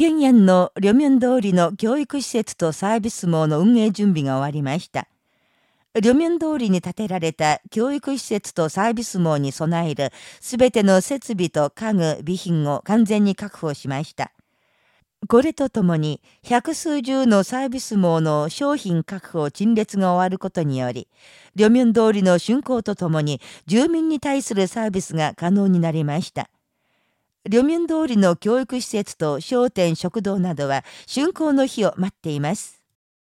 平壌の両面通りの教育施設とサービス網の運営準備が終わりました。両面通りに建てられた教育施設とサービス網に備えるすべての設備と家具、備品を完全に確保しました。これとともに、百数十のサービス網の商品確保陳列が終わることにより、両面通りの竣工とともに住民に対するサービスが可能になりました。両面通りの教育施設と商店食堂などは竣工の日を待っています。